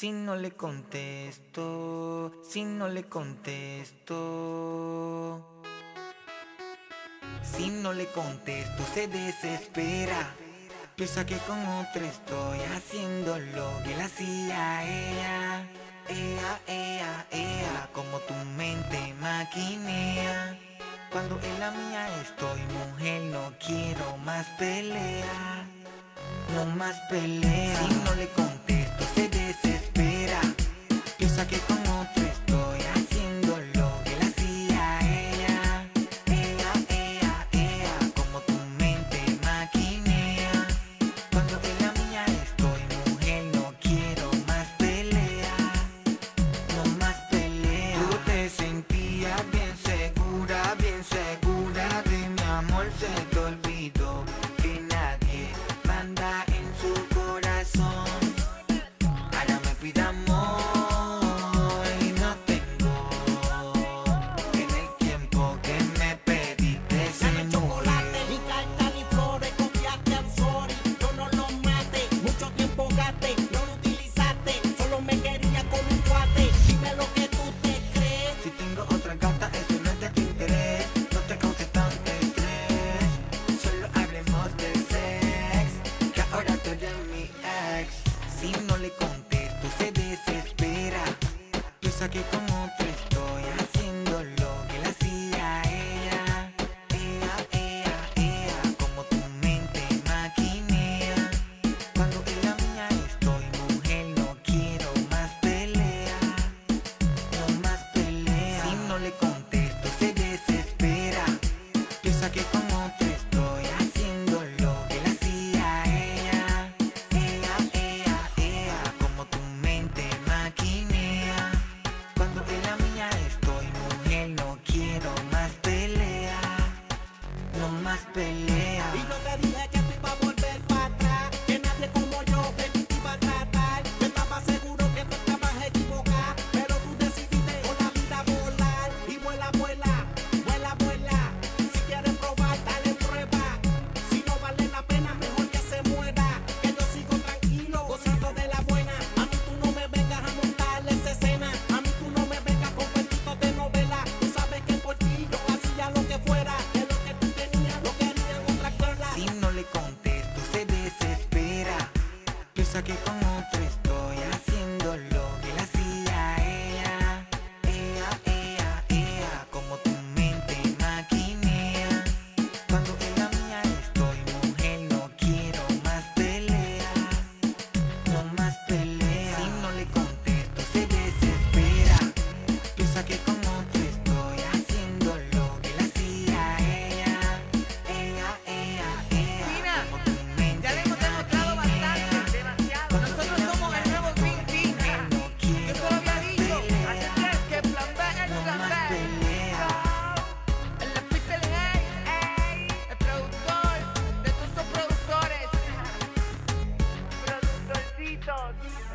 Si no le contesto, si no le contesto. Si no le contesto, se desespera. Piensa que con otra estoy haciendo lo que la hacía ella. Ea, ea, ea, como tu mente maquinea. Cuando en la mía estoy, mujer, no quiero más pelea. No más pelea. Si no le contesto, se desespera aquí como. Que con otro estoy haciendo lo que la hacía ella. Ella, ella, ella, como tu mente maquinea. Cuando en la mía estoy, mujer, no quiero más pelea. No más pelea. funky funky dogs.